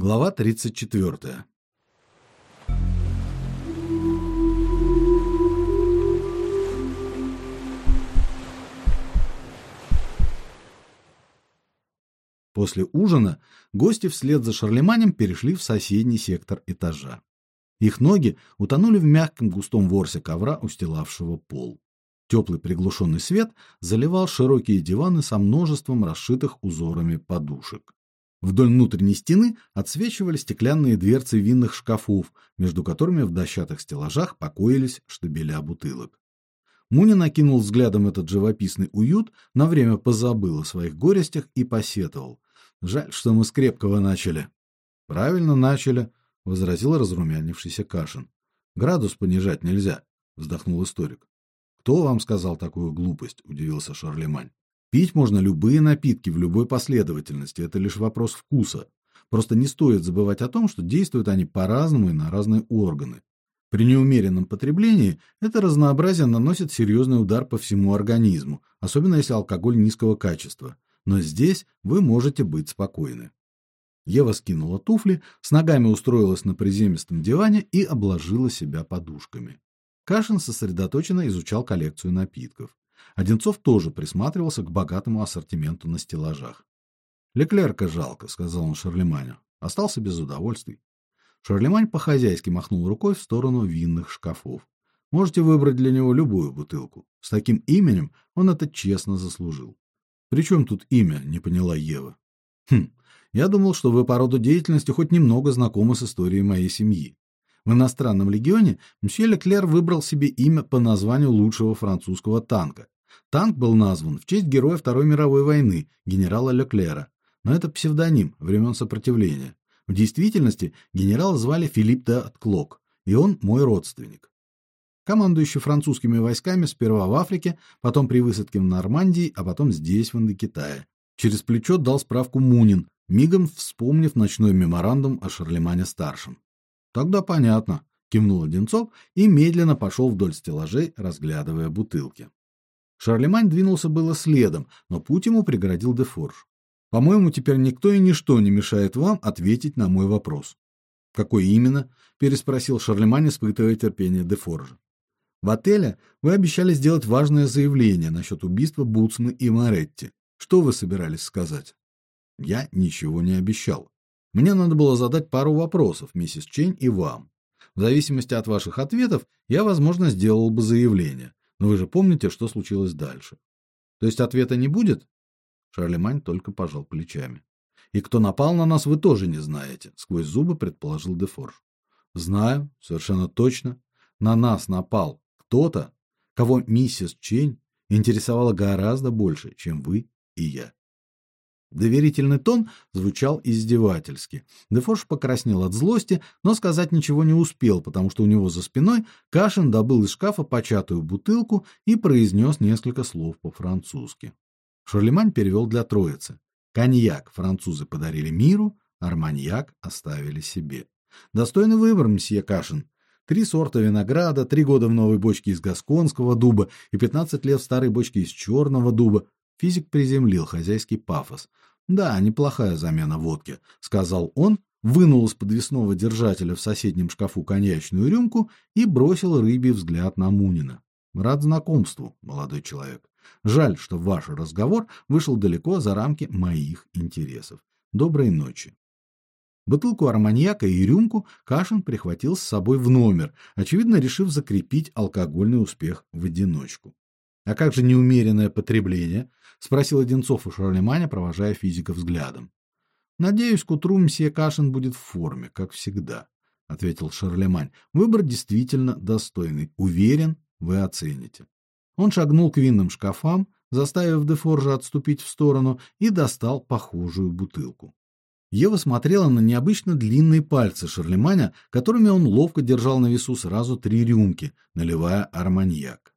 Глава 34. После ужина гости вслед за Шарлеманем перешли в соседний сектор этажа. Их ноги утонули в мягком густом ворсе ковра, устилавшего пол. Теплый приглушенный свет заливал широкие диваны со множеством расшитых узорами подушек. Вдоль внутренней стены отсвечивали стеклянные дверцы винных шкафов, между которыми в дощатых стеллажах покоились штабеля бутылок. Муни накинул взглядом этот живописный уют, на время позабыл о своих горестях и посетовал: "Жаль, что мы с крепкого начали". "Правильно начали", возразил разрумянившийся Кашин. "Градус понижать нельзя", вздохнул историк. "Кто вам сказал такую глупость?" удивился Шарлемань. Пить можно любые напитки в любой последовательности, это лишь вопрос вкуса. Просто не стоит забывать о том, что действуют они по-разному и на разные органы. При неумеренном потреблении это разнообразие наносит серьезный удар по всему организму, особенно если алкоголь низкого качества. Но здесь вы можете быть спокойны. Ева скинула туфли, с ногами устроилась на приземистом диване и обложила себя подушками. Кашин сосредоточенно изучал коллекцию напитков. Одинцов тоже присматривался к богатому ассортименту на стеллажах. Леклерка жалко, сказал он Шарлеманю. Остался без удовольствий. Шарлемань по-хозяйски махнул рукой в сторону винных шкафов. Можете выбрать для него любую бутылку. С таким именем он это честно заслужил. Причем тут имя, не поняла Ева. Хм. Я думал, что вы по роду деятельности хоть немного знакомы с историей моей семьи. В иностранном легионе мсье Леклер выбрал себе имя по названию лучшего французского танка. Танк был назван в честь героя Второй мировой войны, генерала Леклера, но это псевдоним времен сопротивления. В действительности генерала звали Филипп де Атклок, и он мой родственник. Командующий французскими войсками сперва в Африке, потом при высадке в Нормандии, а потом здесь, в Индокитае. Через плечо дал справку Мунин, мигом вспомнив ночной меморандум о Шарлемане старшем. Тогда понятно, кивнул Одинцов и медленно пошел вдоль стеллажей, разглядывая бутылки. Шарлемань двинулся было следом, но путь ему преградил Дефорж. По-моему, теперь никто и ничто не мешает вам ответить на мой вопрос. Какой именно? переспросил Шарлемань, испытывая терпение Дефоржа. В отеле вы обещали сделать важное заявление насчет убийства Буцмы и Маретти. Что вы собирались сказать? Я ничего не обещал. Мне надо было задать пару вопросов миссис Чейн и вам. В зависимости от ваших ответов я, возможно, сделал бы заявление. Но вы же помните, что случилось дальше. То есть ответа не будет? Шарлемань только пожал плечами. И кто напал на нас, вы тоже не знаете, сквозь зубы предположил Дефорж. Знаю, совершенно точно. На нас напал кто-то, кого миссис Чень интересовала гораздо больше, чем вы и я. Доверительный тон звучал издевательски. Дефорж покраснел от злости, но сказать ничего не успел, потому что у него за спиной Кашин добыл из шкафа початую бутылку и произнес несколько слов по-французски. Шарлемань перевел для троицы. Коньяк французы подарили миру, арманьяк оставили себе. Достойный выбор, месье Кашин. Три сорта винограда, три года в новой бочке из гасконского дуба и пятнадцать лет в старой бочке из черного дуба. Физик приземлил хозяйский пафос. Да, неплохая замена водки, сказал он, вынул из подвесного держателя в соседнем шкафу коньячную рюмку и бросил рыбий взгляд на Мунина. Рад знакомству, молодой человек. Жаль, что ваш разговор вышел далеко за рамки моих интересов. Доброй ночи. Бутылку арманьяка и рюмку Кашин прихватил с собой в номер, очевидно, решив закрепить алкогольный успех в одиночку. А как же неумеренное потребление? спросил Одинцов у Шарлеманя, провожая физика взглядом. Надеюсь, к утру мсье Кашин будет в форме, как всегда, ответил Шарлемань. Выбор действительно достойный. Уверен, вы оцените. Он шагнул к винным шкафам, заставив Дефоржа отступить в сторону, и достал похожую бутылку. Ева смотрела на необычно длинные пальцы Шарлеманя, которыми он ловко держал на весу сразу три рюмки, наливая арманьяк.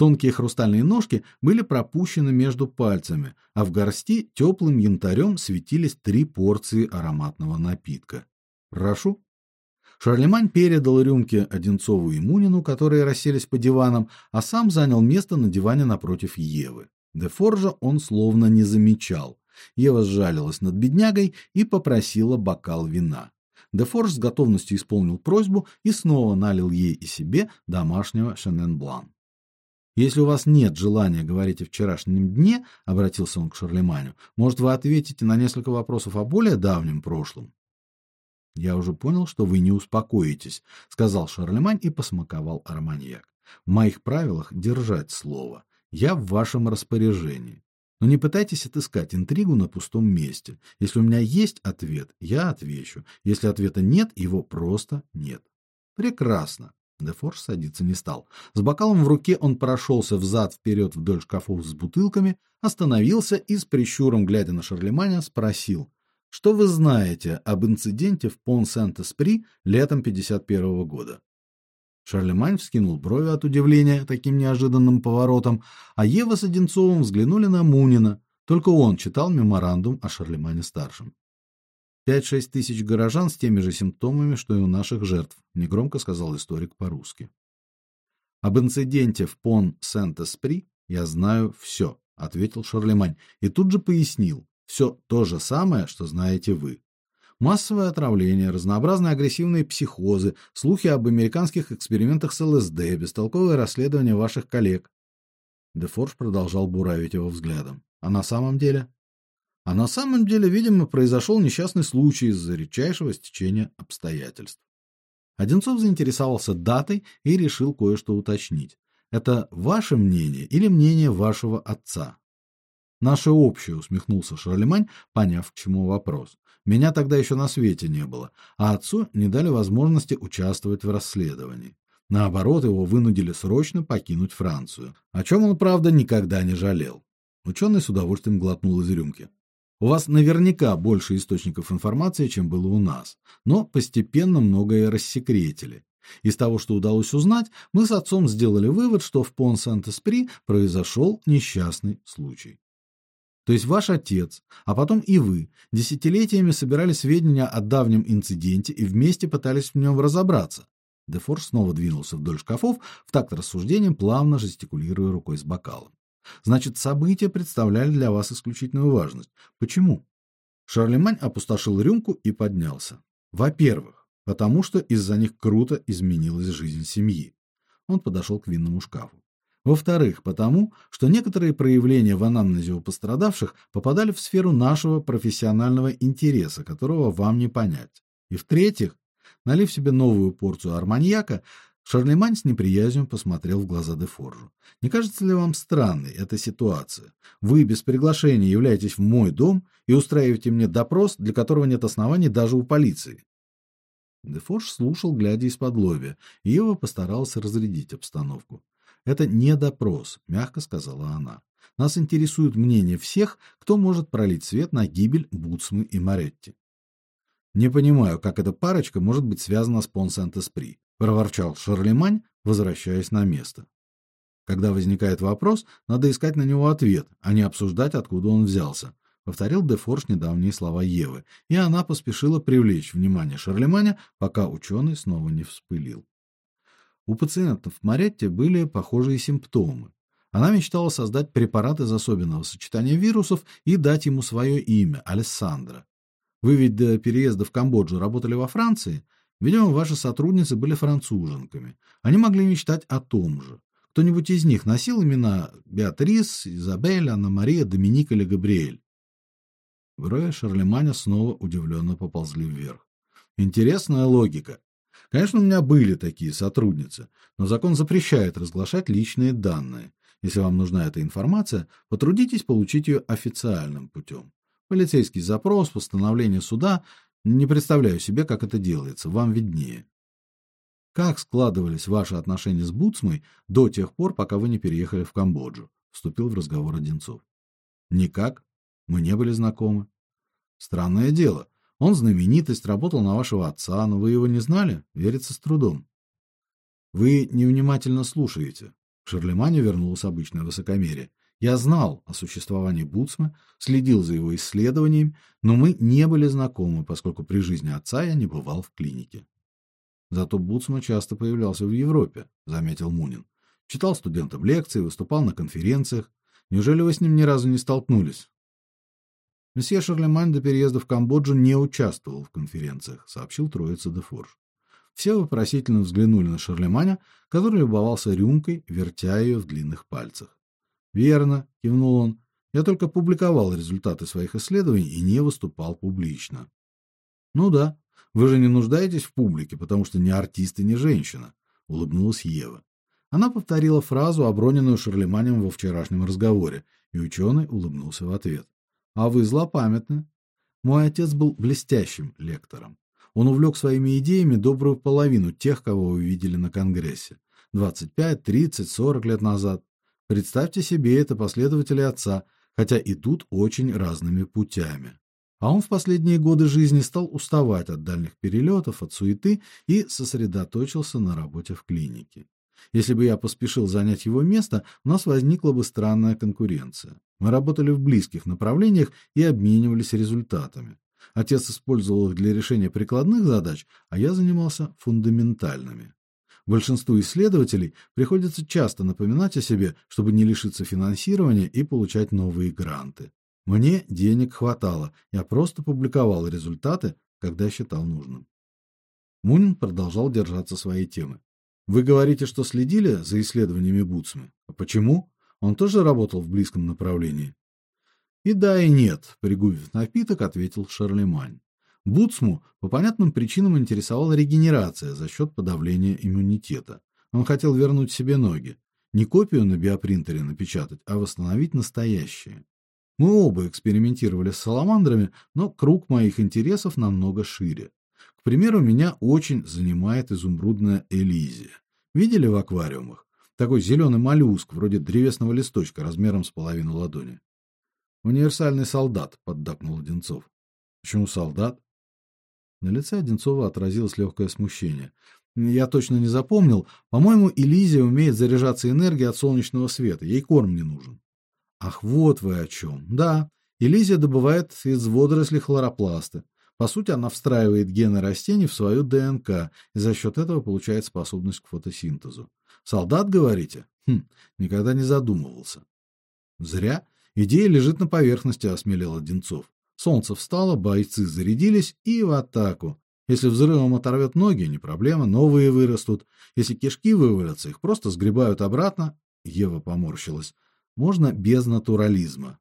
Тонкие хрустальные ножки были пропущены между пальцами, а в горсти теплым янтарем светились три порции ароматного напитка. Прошу. Шарлемань передал рюмки Одинцову и Мунину, которые расселись по диванам, а сам занял место на диване напротив Евы. Де Форжа он словно не замечал. Ева сжалилась над беднягой и попросила бокал вина. Дефорж с готовностью исполнил просьбу и снова налил ей и себе домашнего Шенен-Блан. Если у вас нет желания говорить о вчерашнем дне, обратился он к Шарлеманю, может, вы ответите на несколько вопросов о более давнем прошлом? Я уже понял, что вы не успокоитесь, сказал Шарлемань и посмаковал арманьяк. В моих правилах держать слово. Я в вашем распоряжении. Но не пытайтесь отыскать интригу на пустом месте. Если у меня есть ответ, я отвечу. Если ответа нет, его просто нет. Прекрасно. Дефорж садиться не стал. С бокалом в руке он прошелся взад вперед вдоль шкафов с бутылками, остановился и с прищуром глядя на Шарлеманя спросил: "Что вы знаете об инциденте в Пон-Сент-Эспри летом 51 -го года?" Шарлемань вскинул брови от удивления таким неожиданным поворотом, а Ева с Одинцовым взглянули на Мунина. Только он читал меморандум о Шарлемане старшем. Пять-шесть тысяч горожан с теми же симптомами, что и у наших жертв, негромко сказал историк по-русски. Об инциденте в Пон-Сент-Эспри я знаю все, ответил Шарлемань и тут же пояснил: все то же самое, что знаете вы. Массовое отравление, разнообразные агрессивные психозы, слухи об американских экспериментах с ЛСД, бестолковое расследование ваших коллег. Дефорж продолжал буравить его взглядом. А на самом деле? А на самом деле, видимо, произошел несчастный случай из-за редчайшего стечения обстоятельств. Одинцов заинтересовался датой и решил кое-что уточнить. Это ваше мнение или мнение вашего отца? Наше общее, усмехнулся Шарлемань, поняв, к чему вопрос. Меня тогда еще на свете не было, а отцу не дали возможности участвовать в расследовании. Наоборот, его вынудили срочно покинуть Францию, о чем он, правда, никогда не жалел. Ученый с удовольствием глотнул из рюмки. У вас наверняка больше источников информации, чем было у нас, но постепенно многое рассекретили. Из того, что удалось узнать, мы с отцом сделали вывод, что в Пон-Сент-Эспри произошел несчастный случай. То есть ваш отец, а потом и вы, десятилетиями собирали сведения о давнем инциденте и вместе пытались в нем разобраться. Дефор снова двинулся вдоль шкафов, в такт рассуждениям плавно жестикулируя рукой с бокалом. Значит, события представляли для вас исключительную важность. Почему? Шарлемань опустошил рюмку и поднялся. Во-первых, потому что из-за них круто изменилась жизнь семьи. Он подошел к винному шкафу. Во-вторых, потому, что некоторые проявления в анамнезе у пострадавших попадали в сферу нашего профессионального интереса, которого вам не понять. И в-третьих, налив себе новую порцию арманьяка, Шарлемань с неприязнью посмотрел в глаза де Форжу. Не кажется ли вам странной эта ситуация? Вы без приглашения являетесь в мой дом и устраиваете мне допрос, для которого нет оснований даже у полиции. Дефорж слушал, глядя из-под лобья, и Ева постаралась разрядить обстановку. Это не допрос, мягко сказала она. Нас интересует мнение всех, кто может пролить свет на гибель Буцмы и Маретти. Не понимаю, как эта парочка может быть связана с Пон-Сент-Эспри, проворчал Шарлемань, возвращаясь на место. Когда возникает вопрос, надо искать на него ответ, а не обсуждать, откуда он взялся, повторил Дефорж недавние слова Евы, и она поспешила привлечь внимание Шарлеманя, пока ученый снова не вспылил. У пациентов Маретти были похожие симптомы. Она мечтала создать препарат из особенного сочетания вирусов и дать ему свое имя Алессандро. Вы ведь до переезда в Камбоджу работали во Франции, видимо, ваши сотрудницы были француженками. Они могли мечтать о том же. Кто-нибудь из них носил имена Беатрис, Изабель, Анна-Мария, Доминик или Габриэль? Брови Шарлеманя снова удивленно поползли вверх. Интересная логика. Конечно, у меня были такие сотрудницы, но закон запрещает разглашать личные данные. Если вам нужна эта информация, потрудитесь получить ее официальным путем. Полицейский запрос, постановление суда, не представляю себе, как это делается, вам виднее. Как складывались ваши отношения с Буцмой до тех пор, пока вы не переехали в Камбоджу? вступил в разговор Одинцов. Никак. Мы не были знакомы. Странное дело. Он знаменитость, работал на вашего отца, но вы его не знали? Верится с трудом. Вы невнимательно слушаете. К Шарлемане вернулось обычное высокомерие. Я знал о существовании Буцма, следил за его исследованиями, но мы не были знакомы, поскольку при жизни отца я не бывал в клинике. Зато Буцма часто появлялся в Европе, заметил Мунин. Читал студентам лекции, выступал на конференциях. Неужели вы с ним ни разу не столкнулись? Месье Шарлемань до переезда в Камбоджу не участвовал в конференциях, сообщил троица де Форж. Все вопросительно взглянули на Шарлеманя, который любовался рюмкой, вертя ее в длинных пальцах. "Верно", кивнул он. "Я только публиковал результаты своих исследований и не выступал публично". "Ну да, вы же не нуждаетесь в публике, потому что ни артист и ни женщина", улыбнулась Ева. Она повторила фразу, оброненную Шарлеманем во вчерашнем разговоре, и ученый улыбнулся в ответ. А вы злопамятны. Мой отец был блестящим лектором. Он увлек своими идеями добрую половину тех, кого вы видели на конгрессе. 25, 30, 40 лет назад. Представьте себе это последователи отца, хотя и тут очень разными путями. А он в последние годы жизни стал уставать от дальних перелетов, от суеты и сосредоточился на работе в клинике. Если бы я поспешил занять его место, у нас возникла бы странная конкуренция. Мы работали в близких направлениях и обменивались результатами. Отец использовал их для решения прикладных задач, а я занимался фундаментальными. Большинству исследователей приходится часто напоминать о себе, чтобы не лишиться финансирования и получать новые гранты. Мне денег хватало, я просто публиковал результаты, когда считал нужным. Мунин продолжал держаться своей темы. Вы говорите, что следили за исследованиями Буцмы. А почему? Он тоже работал в близком направлении. И да, и нет, пригубив напиток, ответил Шарлемань. Буцму по понятным причинам интересовала регенерация за счет подавления иммунитета. Он хотел вернуть себе ноги, не копию на биопринтере напечатать, а восстановить настоящее. Мы оба экспериментировали с саламандрами, но круг моих интересов намного шире. К примеру, меня очень занимает изумрудная элизия. Видели в аквариумах? Такой зеленый моллюск, вроде древесного листочка, размером с половину ладони. Универсальный солдат, поддакнул Одинцов. Почему солдат? На лице Одинцова отразилось легкое смущение. Я точно не запомнил. По-моему, Элизия умеет заряжаться энергией от солнечного света. Ей корм не нужен. Ах, вот вы о чем. Да, Элизия добывает из водорослей хлоропласты. По сути, она встраивает гены растений в свою ДНК и за счет этого получает способность к фотосинтезу. Солдат, говорите? Хм, никогда не задумывался. Зря. Идея лежит на поверхности, осмелел Одинцов. Солнце встало, бойцы зарядились и в атаку. Если взрывом оторвет ноги, не проблема, новые вырастут. Если кишки вывалятся, их просто сгребают обратно. Ева поморщилась. Можно без натурализма.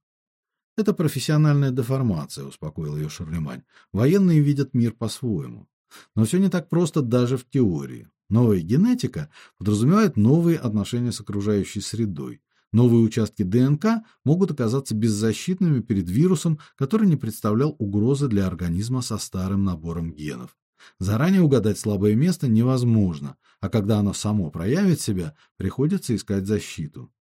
Это профессиональная деформация, успокоил ее Шарлемань. Военные видят мир по-своему. Но все не так просто даже в теории. Новая генетика подразумевает новые отношения с окружающей средой. Новые участки ДНК могут оказаться беззащитными перед вирусом, который не представлял угрозы для организма со старым набором генов. Заранее угадать слабое место невозможно, а когда оно само проявит себя, приходится искать защиту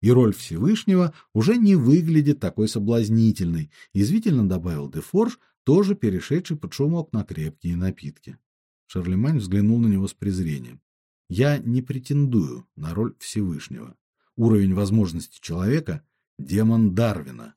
и роль Всевышнего уже не выглядит такой соблазнительной, извитильно добавил Дефорж, тоже перешедший под шумок на крепкие напитки. Шарлемань взглянул на него с презрением. Я не претендую на роль Всевышнего. Уровень возможностей человека демон Дарвина.